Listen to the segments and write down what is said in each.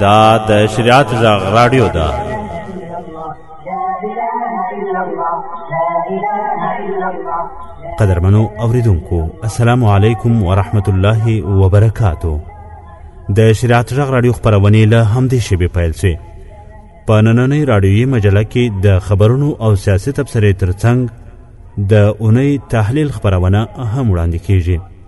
دا د شریعت غږ رادیو ده قدرمنو اوریدونکو السلام علیکم ورحمت الله وبرکاتو د شریعت غږ رادیو خبرونه له همدې شیبې پیل شوې په نننۍ رادیویي مجله کې د خبرونو او سیاسي تبصرې ترڅنګ د اونۍ تحلیل خبرونه هم وړاندې کیږي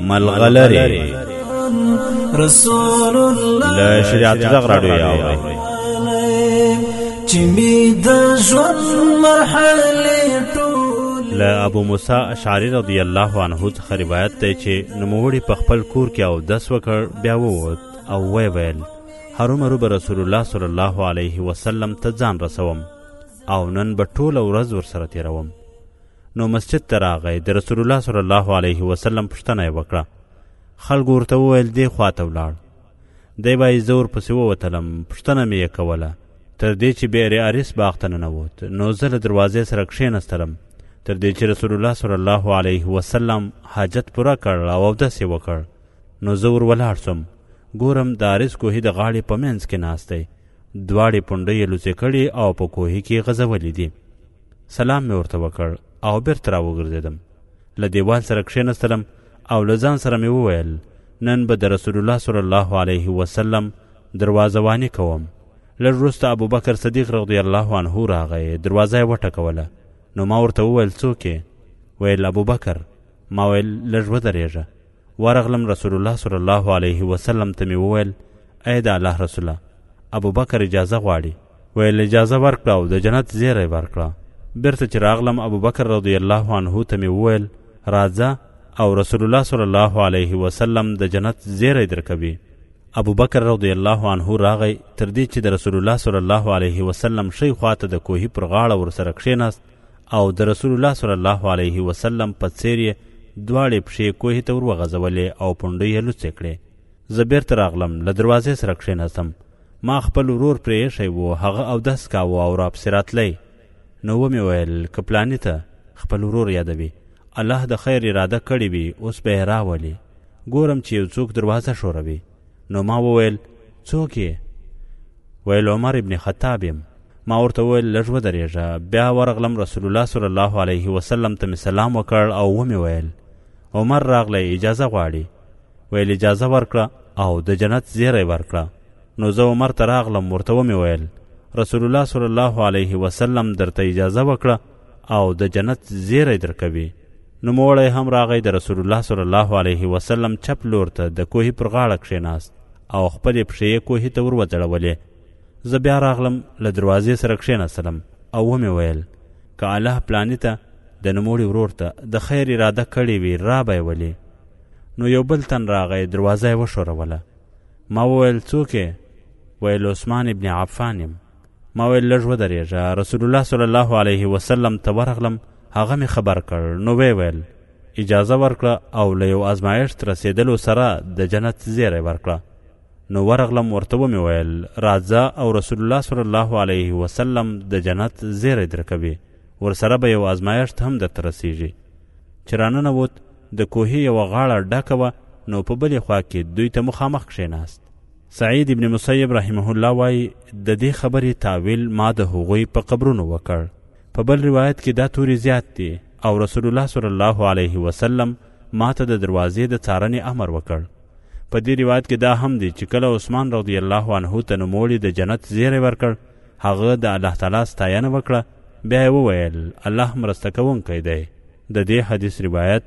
ملغلره رسول الله لا شریعت زغ راډیو یاوي چې می د ژوند مرحله ټول لا ابو موسی اشعری رضی الله عنه څخه روایت دی چې نوموړي په خپل کور کې او دس وکړ بیا ووت او وی ویل هرومرو به رسول الله صلی الله علیه وسلم ته ځان رسوم او نن به ټوله ورځ ورسره تیروم نو مسجد ته راغی د رسول الله صلی الله علیه وسلم پوښتنه یې وکړه خلکو ورته وویل دې خوا ته ولاړ دی وایي زه ورپسې ووتلم پوښتنه مې یې کوله تر دې چې بئر اریس باغ ته ننوت نو زه له دروازې سره کښېنستلم تر دې چې رسول الله صلی الله علیه وسلم حاجت پوره کړ او اودس یې وکړ نو زه ور ولاړ سوم ګورم د اریس کوهي د غاړې په منځ کې ناست دی دواړې پونډۍ یې لوڅې کړي او په کوهي کې غځولې دي سلام مې ورته وکړ او بیرته راوګرځېدم له دیوال سره کښېنستلم او له ځان سره مې وویل نن به د رسول الله صلی الله علیه وسلم دروازه واني کوم لږ وروسته ابوبکر صدیق رضی الله عنه راغی دروازه یې وټکوله نو ما ورته وویل څوک یې ویل ابوبکر ما ویل لږ ودرېږه ورغلم رسول الله صلی الله علیه وسلم ته می وویل ای د الله رسوله ابوبکر اجازه غواړي ویل اجازه ورکړه او د جنت زیری ورکړه بیرته چې راغلم ابوبکر رضی الله عنه ته می وویل راځه او رسول الله صلی الله علیه وسلم د جنت زیری درکوي ابو بکر رضی الله عنه راغی تر دې چې د رسول الله صلی الله علیه وسلم شی خواته د کوهی پر غاړه ورسره کښیناست او د رسول الله صلی الله علیه وسلم په څیر یې دواړې پښې کوهې ته ور وغځولې او پونډۍ یې لوڅې کړې زه بیرته راغلم له دروازې سره کښېناستم ما خپل ورور پرې ایښی و هغه اودس کاوه او راپسې راتلی نو ومې ویل که پلاني ته خپل ورور یادوي الله د خیر اراده کړې وي اوس به یې راولي ګورم چې یو څوک دروازه ښوروي نو ما وویل څوک یې ویل عمر ابن خطاب یم ما ورته وویل لږ ودرېږه بیا ورغلم رسول الله صلی الله علیه وسلم ته مې سلام وکړ او ومې ویل عمر راغلی اجازه غواړي ویل اجازه ورکړه او د جنت زیری ورکړه نو زه عمر ته راغلم ورته ومې ویل رسول الله صلی الله علیه وسلم درته اجازه وکړه او د جنت زیری درکوي نوموړی هم راغی د رسول الله صلی الله علیه وسلم چپ لور ته د کوهي پر غاړه کښېناست او خپلې پښې یې کوهي ته وروځړولې زه بیا راغلم له دروازې سره کښېناستلم او ومې ویل که الله پلاني ته د نوموړي ورور ته د خیر اراده کړې وي را به یې ولي نو یو بل تن راغی دروازه یې وښوروله ما وویل څوک یې ویل عثمان ابن عفان یم ما ویل لږ ودرېږه رسول الله صلی الله علیه وسلم ته ورغلم هغه مې خبر کړ نو وی ویل اجازه ورکړه او له یو ازمایښت رسېدلو سره د جنت زیری ورکړه نو ورغلم ورته ومې ویل راځه او رسول الله صلی الله علیه وسلم د جنت زیری درکوي ورسره به یو ازمایښت هم درته رسیږي چې راننه ووت د کوهي یوه غاړه ډکه وه نو په بلې خوا کې دوی ته مخامخ کښېناست سعید ابن مسیب رحمه الله وایي د دې خبرې تاویل ما د هغوی په قبرونو وکړ په بل روایت کې دا توري زیات دي او رسول الله صلی الله علیه وسلم ما ته د دروازې د څارنې امر وکړ په دې روایت کې دا هم دی چې کله عثمان رضی الله عنه ته نوموړي د جنت زیری ورکړ هغه د الله تعالی ستاینه وکړه بیا یې وویل الله مرسته کوونکی دی د دې حدیث روایت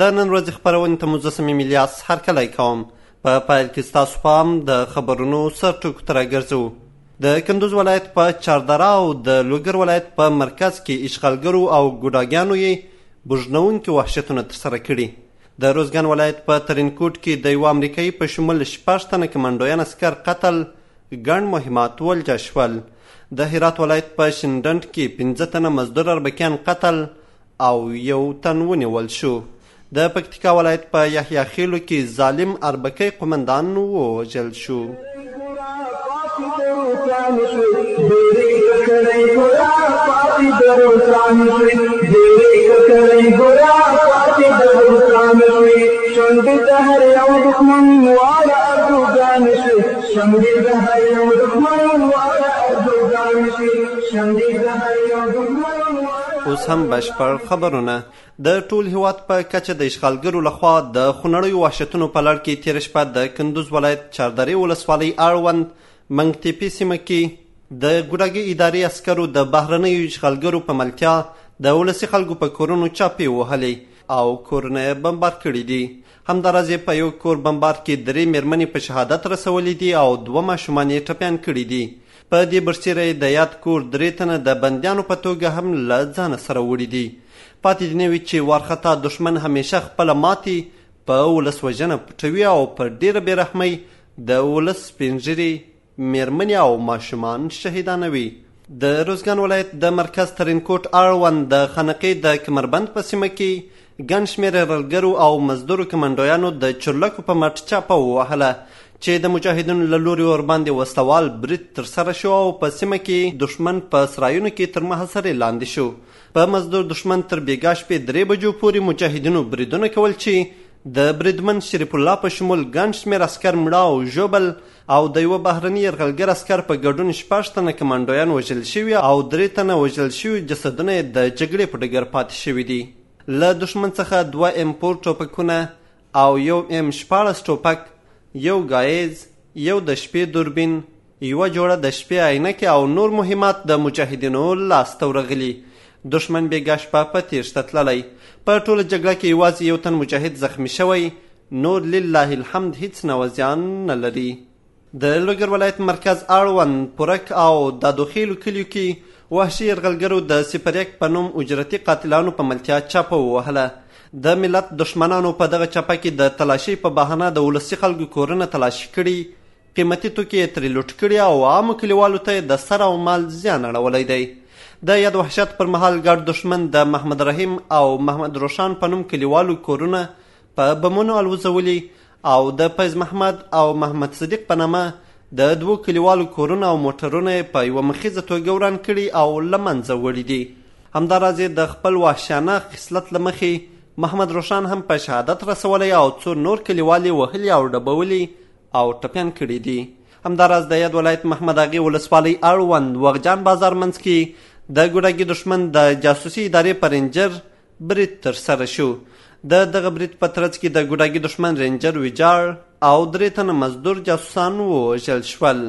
د نن ورځې خپرونې ته مجسمې ملیاس هرکلی کوم په پیل کې ستاسو پام د خبرونو سر ټکو ته راګرځو د کندوز ولایت په چاردره او د لوګر ولایت په مرکز کې اشغالګرو او ګوډاګیانو یې بوږنونکي وحشتونه ترسره کړي د روزګان ولایت په ترینکوټ کې د یوه امریکایي په شمول شپږ تنه کمانډویان اسکر قتل ګڼ مهمات ولجه شول د هرات ولایت په شینډنډ کې پنځه تنه مزدور اربکیان قتل او یو تن ونیول شو. د پکتیکا ولایت په یحیی خیلو کې ظالم اربکی قومندان ووژل شو. اوس هم بشپړ خبرونه د ټول هیواد په کچه د اشغالګرو لخوا د خونړیو وحشتونو په لړ کې تېره شپه د کندوز ولایت چاردرې ولسوالۍ اړوند منګتیپې سیمه کې د ګوډاګي ادارې عسکرو د بهرنیو اشغالګرو په ملتیا د ولسي خلکو په کورونو چاپې وهلې او کورونه یې بمبار کړي دي همداراز یې په یو کور بمبار کې درې میرمنې په شهادت رسولې دي او دوه ماشومان یې ټپیان کړي دي په دې برسیره یې د یاد کور درې تنه د بندیانو په توګه هم له ځانه سره وړي دي. پاتې دې نه وي چې وارخطا دښمن همیشه خپله ماتې په ولس وژنه پټوي او په ډېره بې رحمۍ د ولس سپین ږیري، مېرمنې او ماشومان شهیدانوي. د روزګان ولایت د مرکز ترینکوټ اړوند د خانقې د کمربند په سیمه کې ګڼ شمېر یرغلګرو او مزدورو کمانډویانو د چورلکو په مټ چاپه ووهله چې د مجاهدینو له لوري ورباندې وسلوال برید ترسره شو او په سیمه کې دښمن په سرایونو کې تر محاصرې لاندې شو په مزدور دښمن تر بیګا شپې درې بجو پورې مجاهدینو بریدونه کول چې د بریدمن شریف الله په شمول ګڼ شمېر عسکر مړه او ژوبل او د یوه بهرني یرغلګر عسکر په ګډون شپږ تنه کمانډویان وژل شوي او درې تنه وژل شوي جسدونه یې د جګړې په ډګر پاتې شوي دي له دښمن څخه دوه ایم فور ټوپکونه او یو ایم شپاړس ټوپک، یو ګایز، یو د شپې دوربین، یوه جوړه د شپې عینکې او نور مهمات د مجاهدینو لاس ته ورغلي. دښمن بیګا شپه په تیښته تللی. په ټوله جګړه کې یوازې یو تن مجاهد زخمي شوی، نور لله الحمد هیڅ نوه زیان نه لري. د لوګر ولایت مرکز اړوند پورک او دادوخېلو کلیو کې وحشي یرغلګرو د سپریک په نوم اجرتي قاتلانو په ملتیا چاپه ووهله د ملت دښمنانو په دغه چاپه کې د تلاشۍ په بهانه د ولسي خلکو کورونه تلاشي کړي قیمتي توکي یې ترې لوټ کړي او عامو کلیوالو ته یې د سر او مال زیان اړولی دی د یاد وحشت پر مهال ګډ دښمن د محمد رحیم او محمد روشان په نوم کلیوالو کورونه په بمونو الوځولي او د فیض محمد او محمد صدیق په نامه د دوو کلیوالو کورونه او موټرونه یې په یوه مخیزه توګه وران کړي او له منځه وړي دي همداراز یې د خپل وحشیانه خصلت له مخې محمد روښان هم په شهادت رسولی او څو نور کلیوال یې وهلي او ډبولي او ټپیان کړي دي همداراز د یاد ولایت محمد اغې ولسوالۍ اړوند وغجان بازار منځ کې د ګوډاګي دښمن د جاسوسي ادارې په رینجر برید ترسره شو. د دغه برید په ترڅ کې د ګوډاګي دښمن رینجر ویجاړ او درې تنه مزدور جاسوسان ووژل شول.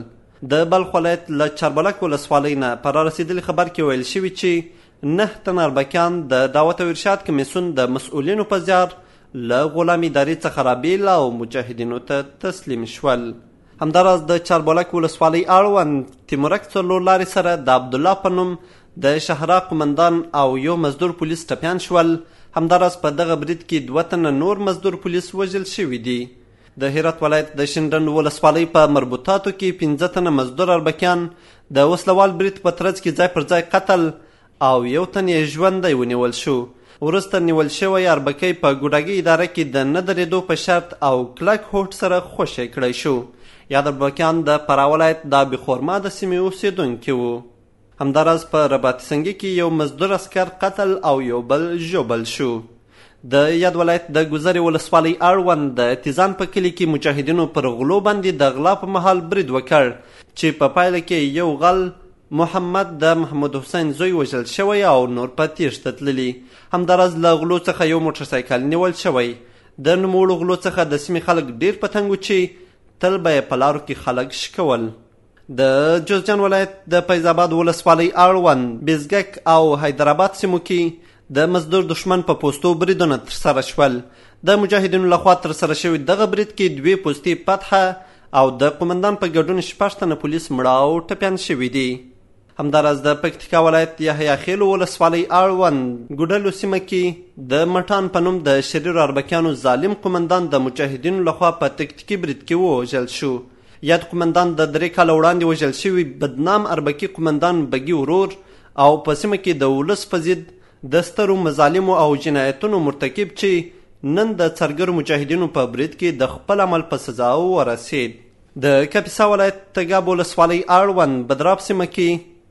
د بلخ ولایت له چاربلک ولسوالۍ نه په رارسېدلي خبر کې ویل شوي چې نه تنه اربکیان د دعوت او ارشاد کمیسیون د مسؤلینو په زیار له غلام ادارې څخه رابېل او مجاهدینو ته تسلیم شول. همداراز د چاربالک ولسوالۍ اړوند تیمورک څلور لارې سره د عبدالله په نوم د شهرا قومندان او یو مزدور پولیس ټپیان شول همداراز په دغه برید کې دوه تنه نور مزدور پولیس وژل شوي دي د هرات ولایت د شینډنډ ولسوالۍ په مربوطاتو کې پنځه تنه مزدور اربکیان د وسلوال برید په ترڅ کې ځای پر ځای قتل او یو تن یې ژوندی ونیول شو. وروسته نیول شوی اربکی په ګوډاګي اداره کې د نه درېدو په شرط او کلک هوډ سره خوشی کړی شو. یاد اربکیان د فراه ولایت دابي خورما د سیمې اوسېدونکي وو. همداراز په رباطي سنګي کې یو مزدور عسکر قتل او یو بل ژوبل شو. د یاد ولایت د ګذرې ولسوالۍ اړوند د تیزان په کلي کې مجاهدینو پر غلو باندې د غلا په مهال برید وکړ چې په پایله کې یو غل محمد د محمود حسین زوی وژل شوی او نور په تیښته تللي همداراز له غلو څخه یو موټر سایکل نیول شوی د نوموړو غلو څخه د سیمې خلک ډیر په تنګ چې تل به یې په لارو کې خلک شکول د جوزجان ولایت د فیض آباد ولسوالۍ اړوند بزګک او حیدرآباد سیمو کې د مزدور دښمن په پوستو بریدونه ترسره شول د مجاهدینو لخوا ترسره شوي دغه برید کې دوې پوستې پتحه او د قومندان په ګډون شپږ تنه پولیس مړه او ټپیان شوي دي همداراز د پکتیکا ولایت یحیی خیلو ولسوالۍ اړوند ګډلو سیمه کې د مټان په نوم د شریرو اربکیانو ظالم قومندان د مجاهدینو لخوا په تکتیکي برید کې ووژل شو یاد قومندان د درې کاله وړاندې وژل شوي بدنام اربکي قومندان بګي ورور او په سیمه کې د ولس په ضد د سترو مظالمو او جنایتونو مرتکب چې نن د څرګرو مجاهدینو په برید کې د خپل عمل په سزا ورسید د کپیسا ولایت تګاب ولسوالۍ اړوند بدراب سیمه کې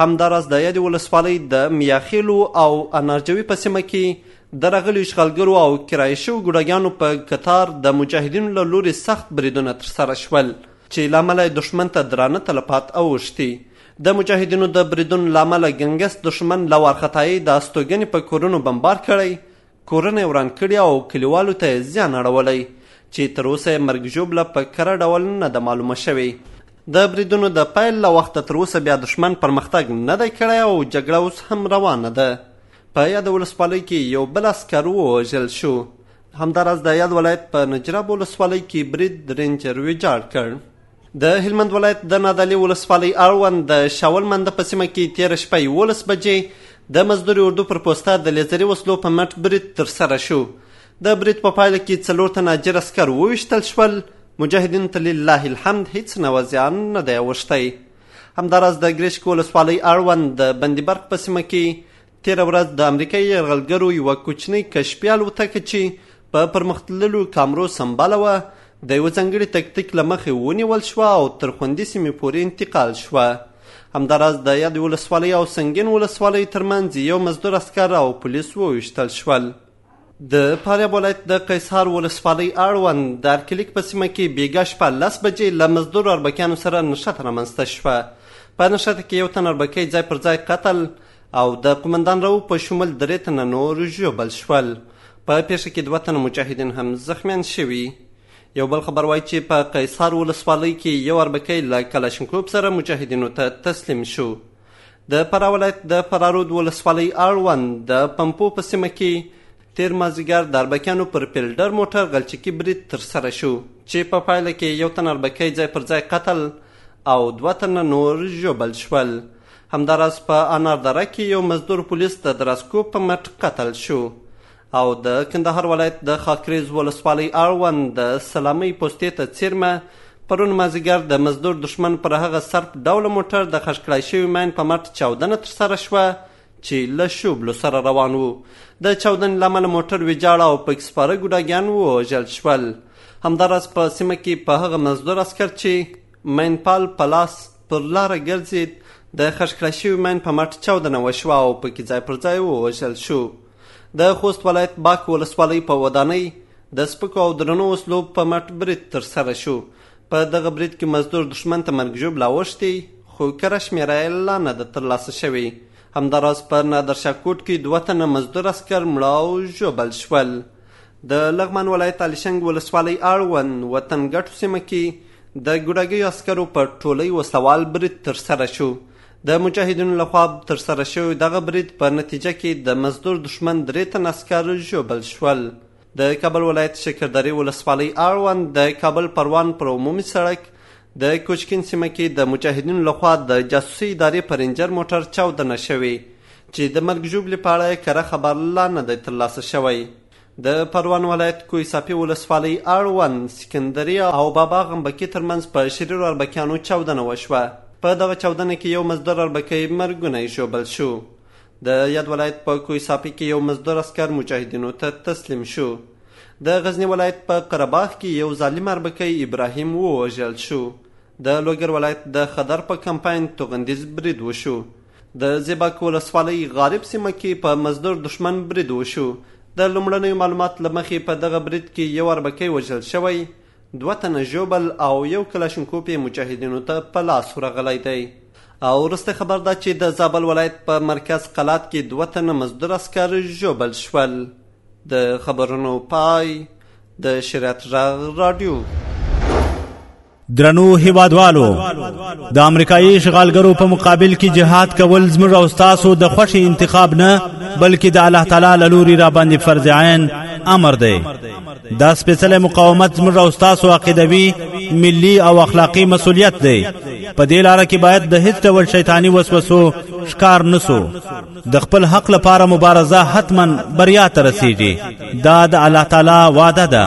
همداراز د یادې ولسوالۍ د میاخېلو او انارجوي په سیمه کې د راغلیو اشغالګرو او کرایه شوو ګوډاګیانو په کتار د مجاهدینو له لورې سخت بریدونه ترسره شول چې له امله یې دښمن ته درانه تلفات اوښتي د مجاهدینو د بریدونو له امله ګنګس دښمن له وارخطایۍ د استوګنې په کورونو بمبار کړی کورونه یې وران کړي او کلیوالو ته یې زیان اړولی چې تر اوسه یې مرګ ژوبله په کره ډول نه ده معلومه شوې. د بریدونو د پیل له وخته تر اوسه بیا دښمن پرمختګ نه دی کړی او جګړه اوس هم روانه ده. په یاده ولسوالۍ کې یو بل عسکر ووژل شو. همداراز د یاد ولایت په نجراب ولسوالۍ کې برید رینجر ویجاړ کړ. د هلمند ولایت د نادعلي ولسوالۍ اړوند د شاول منده په سیمه کې تېره شپه یولس بجې د مزدوري اردو پر پوسته د لیزري وسلو په مټ برید ترسره شو د برید په پایله کې څلور تنه اجیر عسکر وویشتل شول مجاهدینو ته لله الحمد هیڅ نوع زیان نه دی اوښتی همداراز د ګرشک ولسوالۍ اړوند د بندي برق په سیمه کې تېره ورځ د امریکايي یرغلګرو یوه کوچنۍ کشفي الوتکه چې په پرمختللو کامرو سمباله وه د یوه ځانګړي تکتیک له مخې ونیول شوه او تر خوندي سیمې پورې انتقال شوه همداراز د یادې ولسوالۍ او سنګین ولسوالۍ ترمنځ یو مزدور عسکر او پولیس وویشتل شول د فاریاب ولایت د قیصار ولسوالۍ اړوند د ارکلیک په سیمه کې بیګا شپه لس بجې له مزدور اربکیانو سره نښته رامنځته شوه په نښته کې یو تن اربکی ځای پر ځای قتل او د قومندان رو په شمول درې تنه نور ژوبل شول په پیښه کې دوه تنه مجاهدین هم زخمیان شوي یو بل خبر وایي چې په قیصار ولسوالۍ کې یو اربکی له کلاشینکوب سره مجاهدینو ته تسلیم شو د فراه ولایت د فرارود ولسوالۍ اړوند د پمپو په سیمه کې تیر مازیګر د اربکیانو پر پیلډر موټر غلچکي برید ترسره شو چې په پایله کې یو تن اربکی ځای پر ځای قتل او دوه تنه نور ژوبل شول همداراز په انار دره کې یو مزدور پولیس د دراسکو په مټ قتل شو او د کندهار ولایت د خاکریز ولسوالۍ اړوند د سلامۍ پوستې ته څیرمه پرون مازیګر د مزدور دښمن پر هغه سرپ ډوله موټر د خښ کړای شوي ماین په مټ چاودنه ترسره شوه چې له شوبلو سره روان وو د چاودنې له امله موټر ویجاړه او پکې سپاره ګوډاګیان ووژل شول همداراز په سیمه کې په هغه مزدور عسکر چې مینپال په لاس پر لاره ګرځید د خښ کړای شوي مین په مټ چاودنه وشوه او پکې ځای پر ځای ووژل شو د خوست ولایت باک ولسوالۍ په ودانۍ د سپکو او درنو وسلو په مټ برید ترسره شو په دغه برید کې مزدور دښمن ته مرګ ژوبله اوښتې خو کره شمېره یې لا نه ده ترلاسه شوې همداراز په نادرشاکوټ کې دوه تنه مزدور اسکر مړه او ژوبل شول د لغمان ولایت علیشنګ ولسوالۍ اړوند وطن ګټو سیمه کې د ګوډاګیو عسکرو په ټولۍ وسلوال برید ترسره شو د مجاهدینو له خوا ترسره شوی دغه برید په نتیجه کې د مزدور دښمن درې تنه عسکر ژوبل شول. د کابل ولایت شکردرې ولسوالۍ اړوند د کابل پروان پر عمومي سړک د کوچکین سیمه کې د مجاهدینو له خوا د جاسوسي ادارې په رینجر موټر چاودنه شوې چې د مرګ ژوبلې په اړه کره خبر لا نه دی ترلاسه شوی. د پروان ولایت کوی ساپی ولسوالۍ اړوند سکندری او بابا غمبکی ترمنځ په شریرو اربکیانو چاودنه وشوه. په دغه چاودنه کې یو مزدور اربکی مرګونی ژوبل شو. د یاد ولایت په کوی ساپی کې یو مزدور عسکر مجاهدینو ته تسلیم شو. د غزنی ولایت په قره باغ کې یو ظالم اربکی ابراهیم ووژل شو. د لوګر ولایت د خدر په کمپاین توغندیز برید وشو. د زیباک ولسوالۍ غارب سیمه کې په مزدور دښمن برید وشو. د لومړنیو معلومات له مخې په دغه برید کې یو اربکی وژل شوی، دوه تنه ژوبل او یو کلاشینکوپ یې مجاهدینو ته په لاس ورغلی دی. او وروستی خبر دا چې د زابل ولایت په مرکز قلات کې دوه تنه مزدور عسکر ژوبل شول. د خبرونو پای د شریعت غږ راډیو. درنو هیوادوالو د امریکایي اشغالګرو په مقابل کې جهاد کول زموږ او تاسو د خوښي انتخاب نه بلکې د الله تعالی له لوري را باندې فرض عین امر دی دا سپېڅلی مقاومت زموږ او تاسو عقیدوي ملي او اخلاقی مسولیت دی په دې لار کې باید د هیڅ ډول شیطانی وسوسو ښکار نسو د خپل حق لپاره مبارزه حتما بریا ته رسیږي دا د الله تعالی وعده ده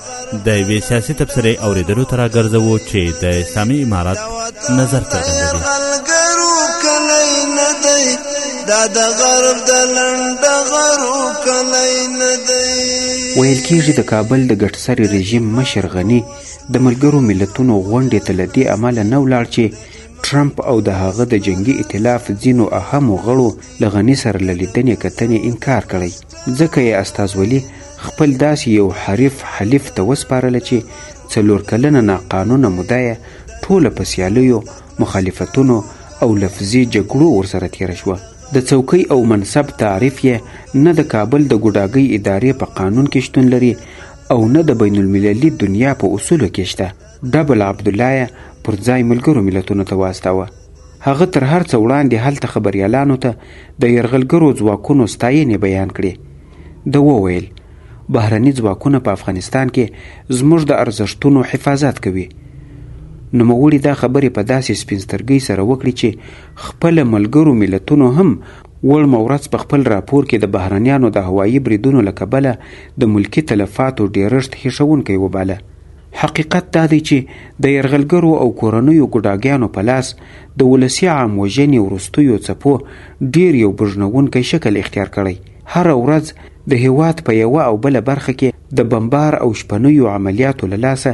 د یوې سیاسي تبصرې اورېدلو ته راګرځوو چې د اسلامي امارت نظر څرګندوي دا د غرب د لنډ غرو کلی نه دی ویل کیږي د کابل د ګټسري رژیم مشر غني د ملګرو ملتونو غونډې ته له دې امله نه ولاړ چې ټرمپ او د هغه د جنگي ائتلاف ځینو اهمو غړو له غني سره له لیدنې کتنې انکار کړی ځکه یې استازولي خپل داسې یو حریف حلیف ته وسپارله چې څلور کلنه ناقانونه موده یې ټوله په سیالیو مخالفتونو او لفظي جګړو ورسره تیره شوه د څوکۍ او منصب تعریف یې نه د کابل د ګوډاګۍ ادارې په قانون کې شتون لري او نه د بین المللي دنیا په اصولو کې شته ډبل عبدالله یې پر ځای ملګرو ملتونو ته واستاوه هغه تر هر څه وړاندې هلته خبریالانو ته د یرغلګرو ځواکونو ستاینې بیان کړې ده وویل، بهرني ځواکونه په افغانستان کې زموږ د ارزښتونو حفاظت کوي. نوموړي دا خبرې په داسې سپین سترګۍ سره وکړې چې خپله ملګرو ملتونو هم وړمه ورځ په خپل راپور کې د بهرنیانو د هوایي بریدونو له کبله د ملکي تلفاتو ډېرښت هیښوونکی وباله. حقیقت دا دی چې د یرغلګرو او کورنیو ګوډاګیانو په لاس د ولسي عام وژنې وروستیو څپو ډېر یو بوږنوونکی شکل اختیار کړی. هره ورځ د هېواد په یوه او بله برخه کې د بمبار او شپنیو عملیاتو له لاسه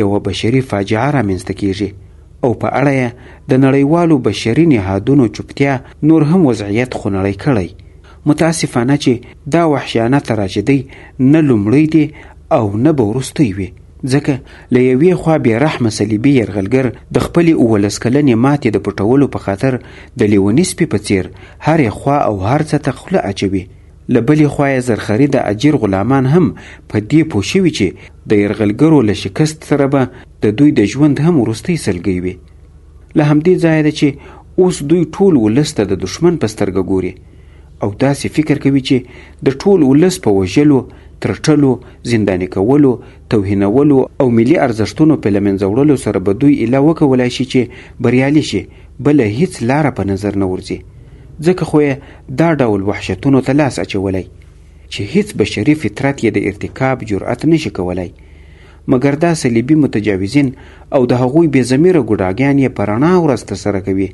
یوه بشري فاجعه رامنځته کیږي او په اړه یې د نړیوالو بشري نهادونو چوپتیا نور هم وضعیت خونړی کړی. متاسفانه چې دا وحشیانه تراژیدۍ نه لومړۍ دي او نه به وروستۍ وي. ځکه له یوې خوا بې رحمه صلیبي یرغلګر د خپلې اوولس کلنې ماتې د پټولو په خاطر د لیوني سپي په څېر هرې خوا او هر څه ته خوله اچوي، له بلې خوا یې زرخریده اجیر غلامان هم په دې پوه شوي چې د یرغلګرو له شکست سره به د دوی د ژوند هم وروستۍ سلګۍ وي. له همدې ځایه ده چې اوس دوی ټول ولس ته د دښمن په سترګه ګوري. او داسې فکر کوي چې د ټول ولس په وژلو، ترټلو، زنداني کولو، توهینولو او ملي ارزښتونو په له منځه وړلو سره به دوی ایله وکولای شي چې بریالي شي، بله هیڅ لاره په نظر نه ورځي، ځکه خو یې دا ډول وحشتونو ته لاس اچولی چې هیڅ بشري فطرت یې د ارتکاب جرأت نه شي کولای، مګر دا صلیبي متجاوزین او د هغوی بې ضمیره ګوډاګیان یې په رڼا ورځ ترسره کوي.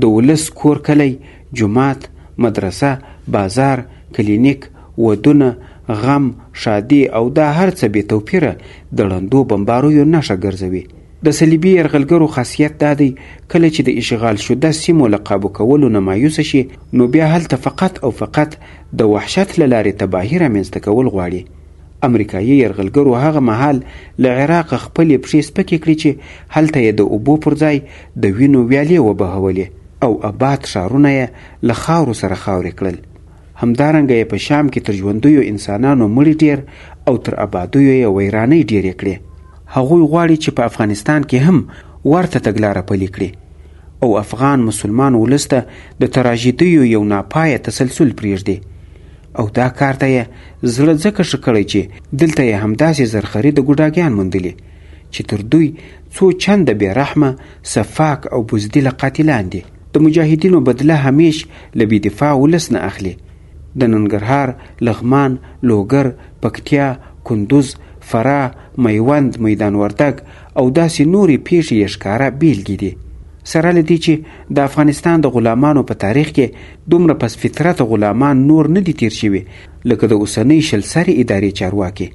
د ولس کور کلی جومات، مدرسه، بازار، کلینیک، ودونه، غم، ښادي او دا هر څه بې توپیره د ړندو بمباریو نښه ګرځوي. د صلیبي یرغلګرو خاصیت دا دی، کله چې د اشغال شده سیمو له قابو کولو نه مایوسه شي، نو بیا هلته فقط او فقط د وحشت له لارې تباهي رامنځته کول غواړي. امریکایي یرغلګرو هغه مهال له عراقه خپلې پښې سپکې کړې چې هلته یې د اوبو پر ځای د وینو ویالې وبهولې او اباد ښارونه یې له خاورو سره خاورې کړل. همدارنګه یې په شام کې تر ژوندیو انسانانو مړي ډېر او تر ابادیو یې ویرانۍ ډېرې کړې. هغوی غواړي چې په افغانستان کې هم ورته تګلاره پلي کړي او افغان مسلمان ولس ته د تراژیدیو یو ناپایه تسلسل پرېږدي. او دا کار ته یې زړه ځکه ښه کړی چې دلته یې همداسې زرخري د ګوډاګیان موندلي چې تر دوی څو چنده بې رحمه، سفاک او بزدله قاتلان دي. د مجاهدینو بدله همیش له بې دفاع ولس نه اخلي. د ننګرهار، لغمان، لوګر، پکتیا، کندوز، فراه، میوند، میدان وردګ او داسې نورې پېښې یې ښکاره بېلګې دي. سره له دې چې د افغانستان د غلامانو په تاریخ کې دومره پس فطرته غلامان نور نه دي تیر شوي لکه د اوسنۍ شل سرې ادارې چارواکي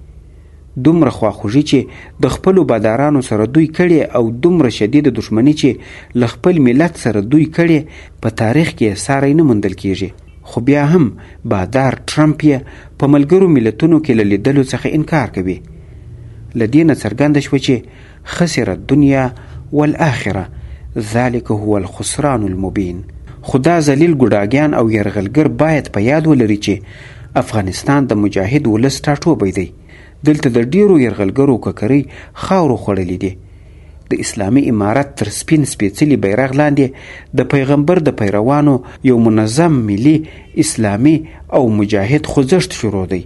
دومره خواخوږي چې د خپلو بادارانو سره دوی کړې او دومره شدیده دښمني چې له خپل ملت سره دوی کړې په تاریخ کې یې ساری نه موندل کیږي خو بیا هم بادار ټرمپ یې په ملګرو ملتونو کې له لیدلو څخه انکار کوي له دې نه څرګنده شوه چې خسر الدنيا والآخره ذلک هو الخسران المبين خو دا ذليل ګوډاګيان او يرغلګر بايد په ياد ولري چې افغانستان د مجاهد ولس ټاټوبی دی دلته د ډيرو يرغلګرو ککرۍ خاورو خوړلي دي د اسلامي امارت تر سپين سپيڅلي بيرغ لاندې د پيغمبر د پيروانو يو منظم ملي اسلامي او مجاهد خوځښت شروع دی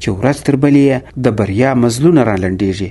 چې ورځ تر بلې يې د بريا مزلونه رالنډيږي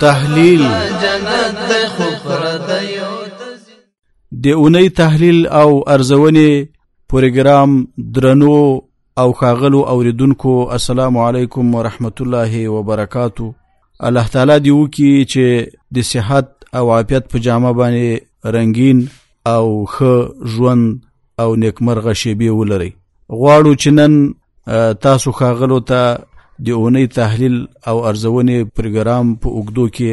تحلیل جنت د خبره د یو د اونۍ تحلیل او ارزونې پروګرام درنو او خاغلو اوریدونکو السلام علیکم ورحمت الله وبرکاتو الله تعالی دی وکي چې د صحت او عافیت په جامه باندې رنگین او ښه ژوند او نیکمرغه شیبې ولرئ غواړو چې نن تاسو خاغلو ته د اونۍ تحلیل او ارزونې پروګرام په اوګدو کې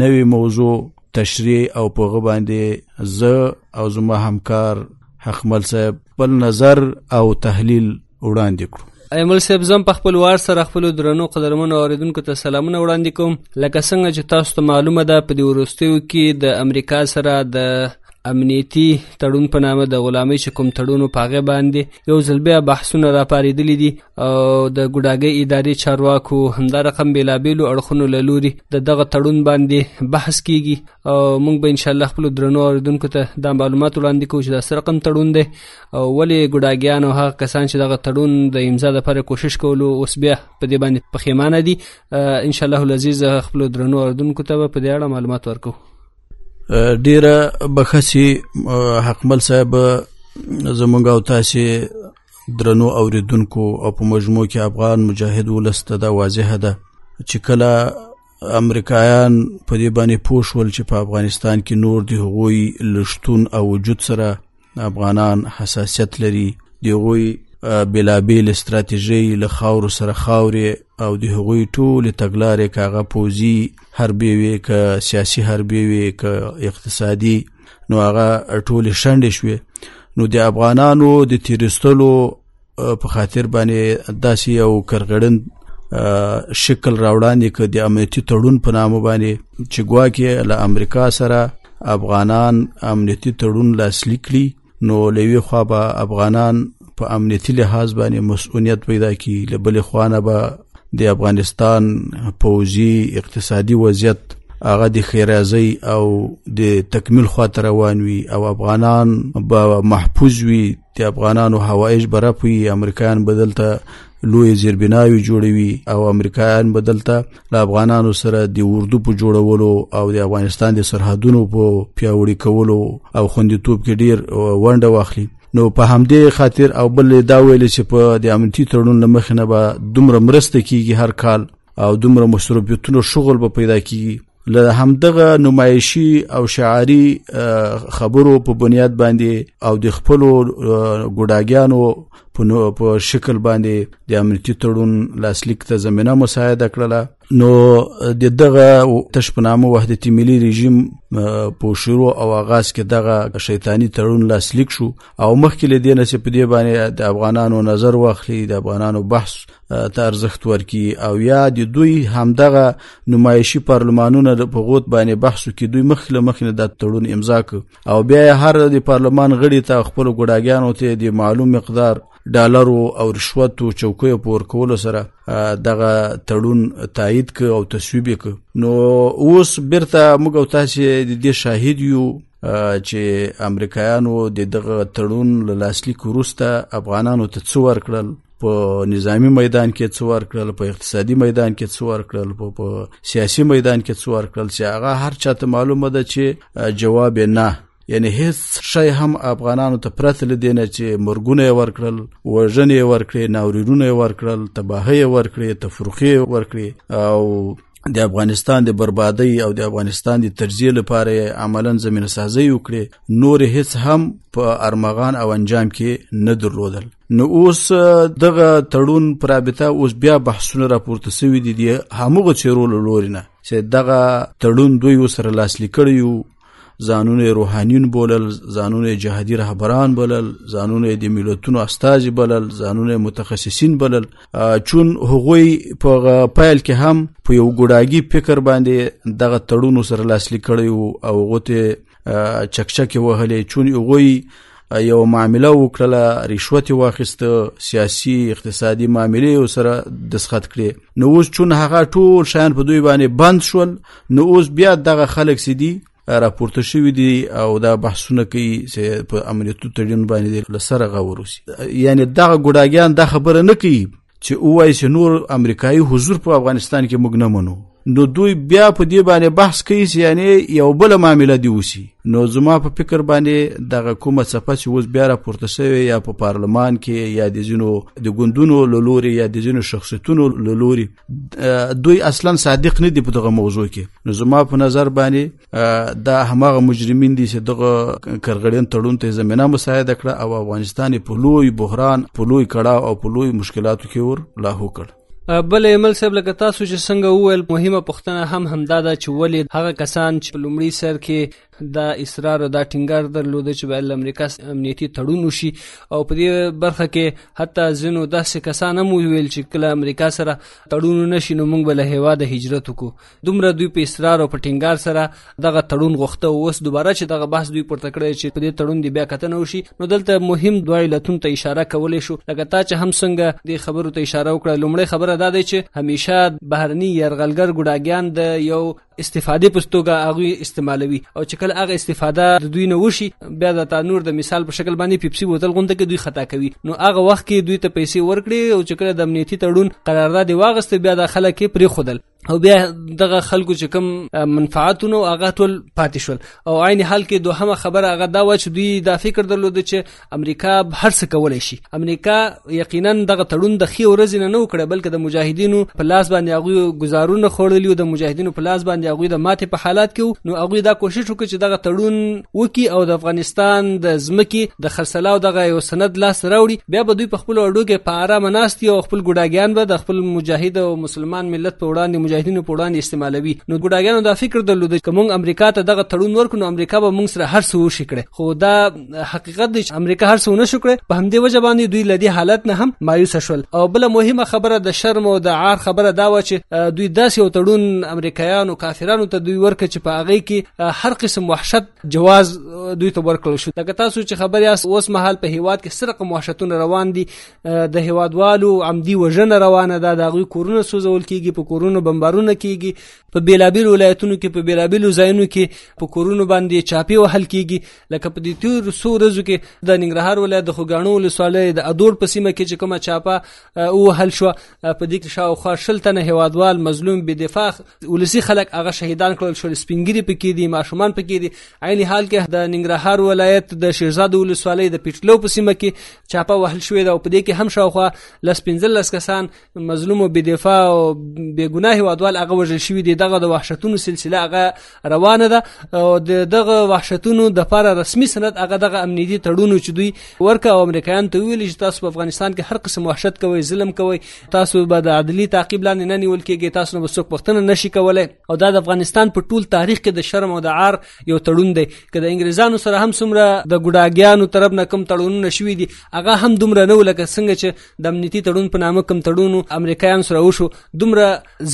نوې موضوع تشریح او په غو باندې زه او زما همکار حقمل صاحب خپل نظر او تحلیل وړاندې کړو ایمل صاحب زم په خپل وار سره خپل درنو قدرمنو اوریدونکو ته سلامونه وړاندې کوم لکه څنګه چې تاسو ته معلومه ده په دې وروستیو کې د امریکا سره د امنیتي تړون په نامه د غلامۍ چې کوم تړونو په هغه باندې یو ځل بیا بحثونه راپارېدلي دي او د ګوډاګۍ ادارې چارواکو همدا رقم بېلابېلو اړخونو له لوري د دغه تړون باندې بحث کیږي او موږ به انشاءالله خپلو درنو اورېدونکو ته دا معلومات وړاندې کوو چې دا څه رقم تړون دی او ولې ګډاګیان او هغه کسان چې دغه تړون د امضا لپاره کوشش کولو اوس بیا په دې باندې پښیمانه دي ان شاء الله العزیز خپل درنو اردوونکو ته په دې اړه معلومات ورکو ډیره بخسی حقمل صاحب زمونږ او تاسو درنو اوریدونکو او په مجموع کې افغان مجاهد ولسته دا واضح ده چې کله امریکایان په دې باندې پوه شول چې په افغانستان کې نور د هغوی له شتون او وجود سره افغانان حساسیت لري د هغوی بېلابېل ستراتیژۍ له خاورو سره خاورې او د هغوی ټولې تګلارې که هغه پوځي حربې وي که سیاسي حربې وي که اقتصادي نو هغه ټولې شنډې شوې نو د افغانانو د تیرستلو په خاطر باندې داسې یو کرغړن شکل راوړاندې کړ د امنیتي تړون په نامه باندې چې ګواکې له امریکا سره افغانان امنیتي تړون لاسلیک کړي نو لوي خو به افغانان په امنیتي لحاظ باندې مسؤلیت پیدا کی لبل خوانه به د افغانستان پوځي اقتصادي وضعیت هغه د خیرازي او د تکمیل خاطر روان وي او افغانان به محفوظ وي د افغانانو هوایج برا پوي امریکایان بدلته لوی زیربناوي جوړوي او امریکایان بدلته له افغانانو سره د اردو په جوړولو او د افغانستان د سرحدونو په پیاوړي کولو او خوندیتوب کې ډیر ونډه واخلي نو په همدې خاطر او بل دا ویل چې په د امنیتي تړون لمخې نه به دومره مرسته کیږي هر کال او دومره مصروفیتونو شغل به پیدا کیږي له همدغه نمایشي او شعاري خبرو په بنیاد باندې او د خپل ګډاګیانو په شکل باندې د امنیتي تړون لاسلیک ته زمينه مساعده کړله نو د دغه تش په نامه وحدتي ملي رژیم په شروع او آغاز کې دغه شیطانی تړون لاسلیک شو او مخکې له دې نه چې په دې باندې د افغانانو نظر واخلي د افغانانو بحث ته ارزښت ورکړي او یا د دوی همدغه نمایشي پارلمانونه د پغوت باندې بحث وکړي دوی مخکې له مخکې د تړون امضا کړ او بیا هر د پارلمان غړي ته خپل ګډاګیانو ته د معلوم مقدار ډالرو او رشوتو چوکیو په ورکولو سره دغه تړون تایید ک او تصویب ک نو اوس بیرته موږ تاسو د دې شاهد یو چې امریکایانو د دغه تړون له لاسلیک وروسته افغانانو ته څو ورکړل په نظامی میدان کې څو ورکړل په اقتصادي میدان کې څو ورکړل په سیاسي میدان کې څو ورکړل چې هغه هر چاته معلومه ده چې جواب نه یعنی هیڅ شی هم افغانانو ته پرته لدینه چې مرګونه ورکړل وژنې ورکړې ناورینونه ورکړل تباهي ورکړې تفرقه ورکړې او د افغانستان د بربادۍ او د افغانستان د تجزیې لپاره عملا زمینه سازي وکړي نور هیڅ هم په ارمغان او انجام کې نه درلودل نو اوس دغه تړون پرابطه اوس بیا بحثونه راپورته شوي دي د همغه چیرولو لوري نه چې دغه تړون دوی وسره لاسلیک کړی ځانونه روحانیون بولل ځانونه جهادي رهبران بولل ځانونه د ملتونو استازي بولل ځانونه متخصصین بولل چون هغوی په پیل کې هم په یو ګډاګي فکر باندې دغه تړونو سره لاسلیک کړی او غوته چکچکه وهلې چون هغوی یو معامله وکړله رشوت یې واخیسته سیاسي اقتصادي معاملې یې سره دسخت کړې نو اوس چون هغه ټول شیان په دوی باندې بند شول نو اوس بیا دغه خلک سي دي راپورته شوی دی او دا بحثونه کوي چې په عملیاتو تړون باندې له سره غوروسي یعنی دغه ګډاګیان دا خبره نه کوي چې وایي چې نور امریکایي حضور په افغانستان کې موږ نه منو نو دوی بیا په دې باندې بحث کوي چې یعنی یو بل معامله دی وسی نو زما په فکر باندې دغه کومه صفه چې اوس بیا راپورته شوی یا په پارلمان کې یا د ځینو د ګوندونو له لوري یا د ځینو شخصیتونو له لوري دوی اصلا صادق نه دي په دغه موضوع کې نو زما په نظر باندې دا هماغه مجرمین دي چې دغه کرغړین تړون ته زمينه مساعده کړه او افغانستان په لوی بحران په لوی کړه او په لوی مشکلاتو کې ور لاهو کړ بل ایمل صاحب لکه تاسو چې څنګه وویل مهمه پوښتنه هم همدا ده چې ولې هغه کسان چې په لومړي سر کې دا اصرار او دا ټینګار درلود چې باید له امریکا امنیتي تړون وشي او په دې برخه کې حتی ځینو داسې کسان هم وویل چې کله امریکا سره تړون نشي نو موږ به له هېواده هجرت وکړو دومره دوی په اصرار او په ټینګار سره دغه تړون غوښته او اوس دوباره چې دغه بحث دوی پورته کړی چې په دې تړون دی بیا کتنه وشي نو دلته مهم دوه علتونو ته اشاره کولای شو لکه تا چې هم څنګه دې خبرو ته اشاره وکړه لومړی خبره دا ده چې همیشه بهرني يرغلګر ګډاګیان د یو استفاده په توګه هغه استعمالوي او چې کله هغه استفاده د دوی نه وشي بیا د تانور د مثال په شکل باندې پیپسي بوتل غونډه کې دوی خطا کوي نو هغه وخت کې دوی ته پیسې ورکړي او چې کله د امنیتي تړون قرارداد واغسته بیا د خلک پرې خودل او بیا دغه خلکو چې کوم منفعتونه هغه ټول پاتې شول او عین حال کې دوهمه خبره هغه دا و چې دوی دا فکر درلود چې امریکا هر څه کولای شي امریکا یقینا دغه تړون د خي ورځ نه نه وکړ بلکې د مجاهدینو په لاس باندې هغه گزارونه خورلی او د مجاهدینو په لاس باندې هغه د ماته په حالات کې نو هغه دا کوشش وکړ چې دغه تړون وکي او د افغانستان د زمکي د خرڅلاو دغه یو سند لاس راوړي بیا به دوی په خپل اډو کې په آرام ناشتي او خپل ګډاګیان به د خپل مجاهد او مسلمان ملت په وړاندې مجاهدینو په وړاندې استعمالوي نو ګډاګانو دا فکر درلود چې موږ امریکا ته دغه تړون ورکړو نو امریکا به موږ سره هر څه وشي کړي خو دا حقیقت دی چې امریکا هر څه ونه شو کړي په همدې وجه باندې دوی لدی حالت نه هم مایوس شول او بل مهمه خبره د شرم او د عار خبره دا و چې دوی داسې یو تړون امریکایانو کافرانو ته دوی ورکړي چې په هغه کې هر قسم وحشت جواز دوی ته ورکړل شو دا تاسو چې خبرې اوس مهال په هیواد کې سرقه وحشتونه روان دي د هیوادوالو عمدي وژنه روانه ده د هغوی کورونه سوځول کیږي په کورونو بمبارونه کیږي په بیلابیلو ولایتونو کې په بیلابیلو ځایونو کې په کورونو باندې چاپی وهل کیږي لکه په دې تیر څو ورځو کې د ننګرهار ولایت د خوګاڼو ولسوالۍ د ادور په سیمه کې چې کومه چاپه وهل شو په دې کې شاوخوا شل تنه هیوادوال مظلوم بې دفاع ولسی خلک هغه شهیدان کړل شول سپینګری پکې دي ماشومان پکې دي عین حال کې د ننګرهار ولایت د شیرزاد ولسوالۍ د پیټلو په سیمه کې چاپه وهل شوې ده او په دې کې هم شاوخوا لس پنځلس کسان مظلوم او بې دفاع او بې ګناه هېوادوال هغه وژل شوي دي دغه د وحشتونو سلسله هغه روانه ده او د دغه وحشتونو دپاره رسمي سند هغه دغه امنیتي تړونو چې دوی ورکه او امریکایان ته ویلي چې تاسو په افغانستان کې هر قسم وحشت کوئ ظلم کوئ تاسو به د عدلي تعقیب لاندې نه نیول کېږي تاسو نه به څوک پوښتنه نشي کولی او دا د افغانستان په ټول تاریخ کې د شرم او د عار یو تړون دی که د انګریزانو سره هم څومره د ګډاګیانو طرف نه کم تړونونه شوي دي هغه هم دومره نه لکه څنګه چې د امنیتي تړون په نامه کم تړون امریکایان سره وشو دومره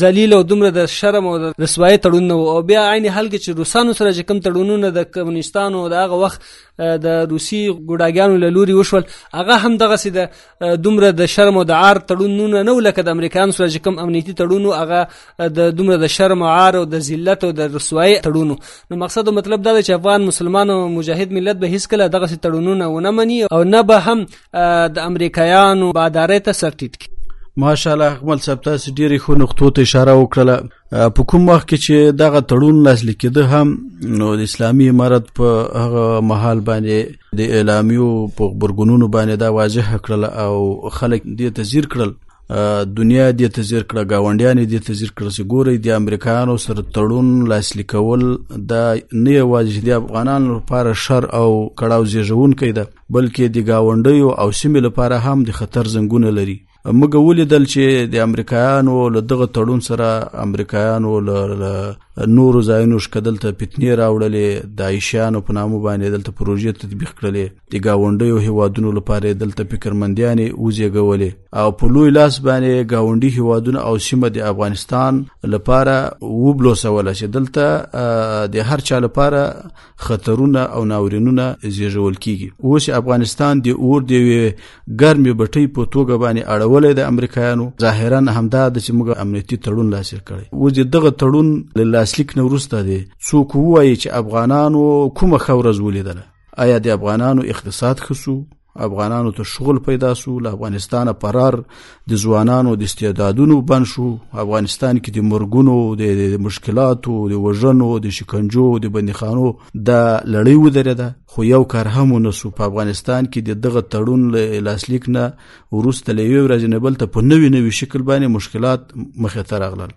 ذلیل او دومره د شرم او د رسوایۍ تړون نه او بیا عین حال کې چې روسانو سره چې کم تړونونه د کمونستانو د هغه وخت د روسي ګډاګیانو له لوري وشول هغه هم دغه سي د دومره د شرم او د عار تړونونه نه لکه د امریکایانو سره چې کوم امنیتي تړون هغه د دومره د شرم او عار او د ذلت او د رسوایۍ تړون نو مقصد او مطلب دا دی چې افغان مسلمان او مجاهد ملت به هیڅ کله دغه تړونونه ونه مني او نه به هم د امریکایانو بادارۍ ته سرټیټ کړي ماشاءالله اکمل صاحب تاسو ډیره خو نقطو ته اشاره وکړه په کوم وخت کې چې دغه تړون لاسلیک کېده هم نو د اسلامي امارت په هغه محل باندې د اعلامیو په برګونونو باندې دا واضح کړل او خلک دې تذیر کړل دنیا دې تذیر کړه گاونډیان دې تذیر کړه چې ګوري د امریکایانو سره تړون لاسلیکول دا نه یوازې د افغانانو لپاره شر او کړاو زیږون کیده بلکې د گاونډیو او سیمې لپاره هم د خطر زنګونه لري موږ ولیدل چې د امریکایانو له دغه تړون سره امریکایانو له نورو ځایونو شکدل ته پتنې راوړلې د عائشانو په نامو باندې دلته پروژې تطبیق کړلې د گاونډیو هیوادونو لپاره دلته فکرمندیانې وزیږولې او په لوی لاس باندې گاونډي هیوادونه او سیمه د افغانستان لپاره وبلوسول چې دلته د هر چا لپاره خطرونه او ناورینونه زیږول کیږي اوس افغانستان د اور د وی ګرمې بټۍ په توګه باندې اړولې د امریکایانو ظاهرا همدا د چې موږ امنیتي تړون لاسلیک کړي اوس د دغه تړون له لاسلیک نه وروسته دی څوک وایي چې افغانانو کومه ښه ورځ ولیدله آیا د افغانانو اقتصاد خسو افغانانو ته شغل پیدا سو له افغانستانه پرار د ځوانانو د استعدادونو بن شو افغانستان کې د مرګونو د مشکلاتو د وژنو د شکنجو د بندیخانو د لړۍ ودرېده خو یو کار هم ونه سو په افغانستان کې د دغه تړون له لاسلیک نه وروسته له یوې ورځې نه بل ته په نوي نوي شکل باندې مشکلات مخې ته راغلل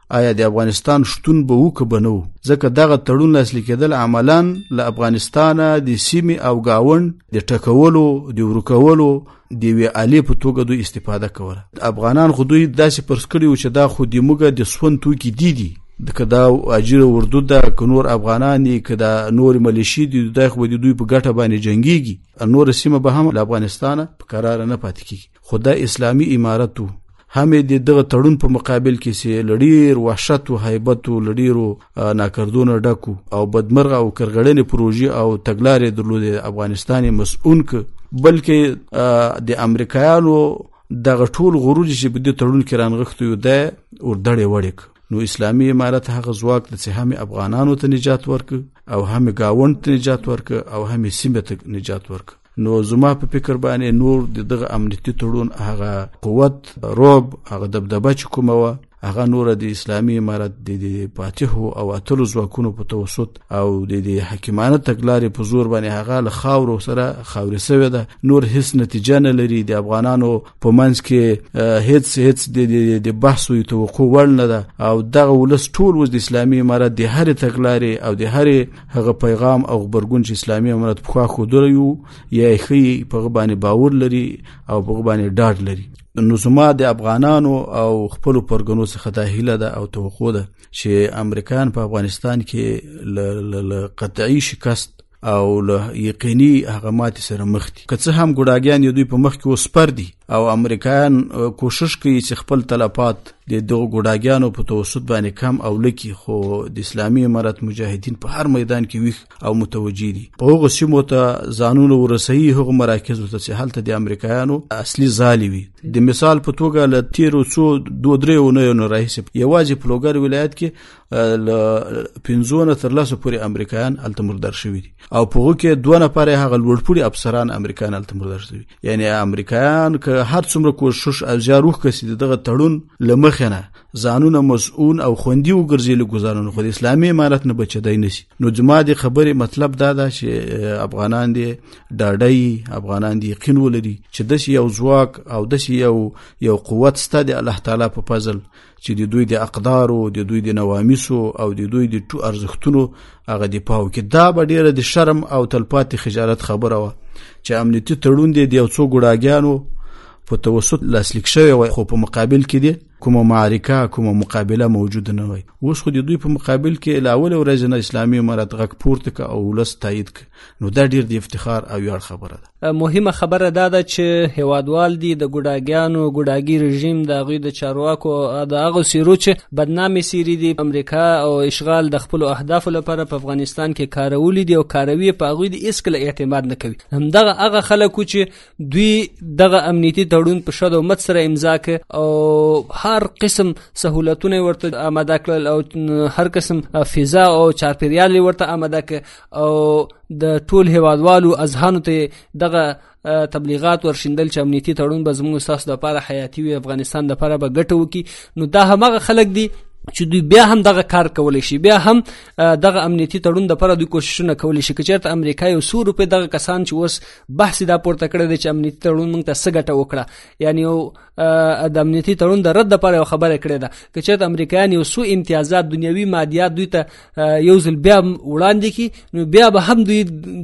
آیا د افغانستان شتون به وو که به نه وو ځکه دغه تړون لاسلیک کېدل عملا له افغانستانه د سیمې او ګاونډ د ټکولو د ورکولو د یوې آلې په توګه دوی استفاده کوله افغانان خو دوی داسې پرس کړي و چې دا خو د موږ د سون توکي دي دي که دا اجیره اردو ده که نور افغانان دي که دا نور ملیشي دي دا خو د دوی په ګټه باندې جنګیږي نور سیمه به هم له افغانستانه په قرار نه پاتې کیږي خو دا اسلامي امارت وو هم د دغه تړون په مقابل کې سي لړیر وحشت او هیبت او لړیرو ناکردونه ډکو او بدمرغه او کرغړنې پروژې او تګلارې درلودې افغانستان مسؤل ک بلکې د امریکایانو دغه ټول غرور چې په دې تړون کې رانغښتو یو ده اور دړې وړک نو اسلامی امارت هغه ځواک د چې هم افغانانو ته نجات ورک او هم گاوند ته نجات ورک او هم سیمه ته نجات ورک نو زما په فکر باندې نور د دغه امنیتي تړون هغه قوت روب هغه دبدبه چې کومه وه هغه نور د اسلامي امارت د فاتح او اتلو ځواکونو په توسط او د حکیمانه تګلارې په زور باندې هغه له خاورو سره خاورې سوې ده نور هیڅ نتیجه نه لري د افغانانو په منځ کې هیڅ هیڅ د بحث او توقع وړ نه ده او دغه ولس ټول وز د اسلامي امارت د هرې تګلارې او د هرې هغه پیغام او خبرګون چې اسلامي امارت پخوا خودره یو یا خي په غبانې باور لري او په غبانې ډاډ لري نو زما د افغانانو او خپل پرګنو څخه دا هیله ده او توقع ده چې امریکایان په افغانستان کې ل قطعي شکست او له یقیني هغه ماتې سره مخ دي که څه هم ګوډاګیان یې دوی په مخ کې وسپر دي او امریکایان کوشش کوي چې خپل تلفات د دغو ګوډاګیانو په توسط باندې کم او لکی خو د اسلامي امارت مجاهدین په هر میدان کې ویښ او متوجي دي په هغو سیمو ته ځانونه ورسوي هغو مراکزو ته چې هلته د امریکایانو اصلي ځالې وي د مثال په توګه له تیرو څو دوه درې اونیو نه راهیسې یوازې پلوګر ولایت کې ل پنځو نه تر لاسو پورې امریکایان الته مردار شوي دي او په هغه کې دوه نفر هغه لوړپوړي افسران امریکایان الته مردار شوي یعنی امریکایان که هر څومره کوشش او زیار وکړي دغه تړون لمخنه ځانونه مسؤون او خوندي وګرځي له ګزارونو خو د اسلامي امارت نه بچدای نشي نو جما د خبرې مطلب دا ده چې افغانان دي ډاډي افغانان دي یقین ولري چې د یو ځواک او د یو یو قوت ستاسو الله تعالی په فضل چې د دوی د اقدارو د دوی د نوامیسو او د دوی د ټو ارزښتونو هغه د پاو کې دا به ډیره د شرم او تلپاتې خجالت خبره وه چې امنیتي تړون دی د یو څو ګډاګیانو په توسط لاسلیک شوی وای خو په مقابل کې دی کومه معرکه کومه مقابله موجوده نه وای اوس خو د دوی په مقابل کې لاول ورځ نه اسلامي امارت غک پورته ک او لس تایید ک نو دا ډیر د افتخار او یار خبره ده مهمه خبره دا ده چې هوادوال دي د ګډاګیانو ګډاګي رژیم د غوی د چارواکو د هغه سیرو چې بدنامي سیری دي امریکا او اشغال د خپل اهداف لپاره په افغانستان کې کارول دي او کاروي په غوی د اسکل اعتماد نه کوي هم دغه هغه خلکو چې دوی دغه امنیتي تړون په شد او مت سره امضا ک او هر قسم سہولتونه ورته آماده کړل او هر قسم فضا او چارپیریال ورته آماده ک او د ټول هیوادوالو اذهانو ته دغه تبلیغات ورشندل چې امنیتي تړون به زموږ ساس د لپاره حیاتي وي افغانستان د لپاره به ګټه وکړي نو دا همغه خلک دي چې دوی بیا هم دغه کار کولی شي بیا هم دغه امنیتي تړون د پر دوی کوششونه کولی شي که چېرته امریکا یو سو روپې دغه کسان چې اوس بحث دا پورته کړی دی چې امنیتي تړون موږ ته څه ګټه وکړه یعنی د امنیتي تړون د رد لپاره یو خبره کړې ده که چېرته امریکایان یو څو امتیازات دنیوي مادیات دوی ته یو ځل بیا وړاندې کی نو بیا به هم دوی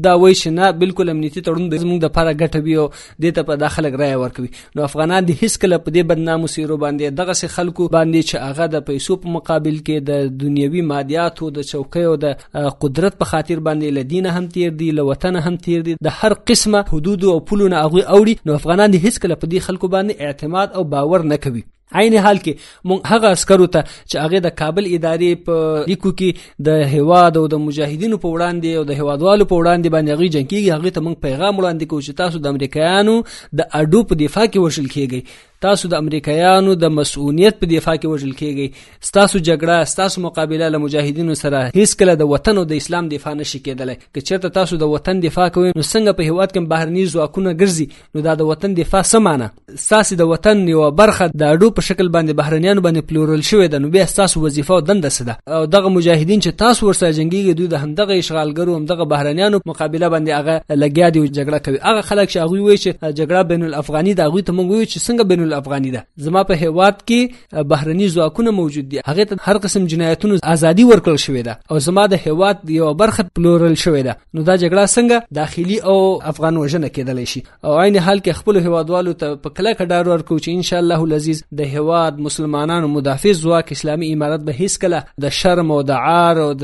دا وایي چې نه بالکل امنیتي تړون به زموږ د لپاره ګټه وي او دې ته په داخله رایه ورکوي نو افغانان د هیڅ کله په دې بدنامو سیرو باندې دغه سه خلکو باندې چې هغه د پیسو په مقابل کې د دنیوي مادیاتو د چوکۍ او د قدرت په خاطر باندې له دینه هم تیر دي له وطن هم تیر دي د هر قسمه حدود او پولو نه هغه اوړي نو افغانان دې هیڅ کله په دې خلکو باندې اعتماد او باور نه کوي عین حال کې مونږ هغه عسکرو ته چې هغه د کابل ادارې په لیکو کې د هواد او د مجاهدینو په وړاندې او د هوادوالو په وړاندې باندې هغه جنگ کیږي هغه ته مونږ پیغام وړاندې کوو چې تاسو د امریکایانو د اډو په دفاع کې وشل کیږي تاسو د امریکایانو د مسؤلیت په دفاع کې وژل کیږئ ستاسو جګړه ستاسو مقابله له مجاهدینو سره هیڅ کله د وطن او د اسلام دفاع نشي کېدلی که چېرته تاسو د وطن دفاع کوئ نو څنګه په هیواد کې بهرني ځواکونه ګرځي نو دا د وطن دفاع څه معنی ستاسو د وطن یو برخه د اډو په شکل باندې بهرنیانو باندې پلورل شوې ده نو بیا ستاسو وظیفه او دنده څه ده او دغه مجاهدین چې تاسو ورسره جنګیږئ دوی د همدغه اشغالګرو همدغه بهرنیانو مقابله باندې هغه لګیا دی جګړه کوي هغه خلک چې هغه وایي چې جګړه بین الافغاني ده هغه ته موږ وایو چې څنګه بین الافغاني ده زما په هیواد کې بهرني ځواکونه موجود دي هغه ته هر قسم جنایتونو ازادي ورکړل شوې ده او زما د هیواد یو برخه پلورل شوې ده نو دا جګړه څنګه داخلي او افغان وژنه کېدلی شي او عین حال کې خپل هیوادوالو ته په کله کډار ورکو چې ان شاء الله العزیز د هیواد مسلمانانو مدافع ځواک اسلامي امارت به هیڅ کله د شرم او د عار او د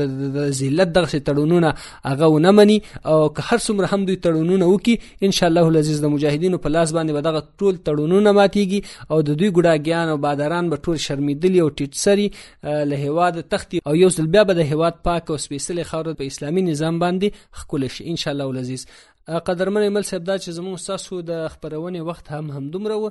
ذلت دغه تړونونه هغه ونه مني او که هر څومره هم دوی تړونونه وکړي ان شاء الله العزیز د مجاهدینو په لاس باندې به دغه ټول تړونونه ماتيږي او د دوی ګډاګیان او بادران به ټول شرمیدلی او ټیټ سری له هواد تختی او یو ځل بیا به د هواد پاک او سپیشل خاور په اسلامي نظام باندې خکول شي ان شاء الله العزیز قدرمن مل صاحب دا چې زموږ تاسو د خبرونه وخت هم همدومره و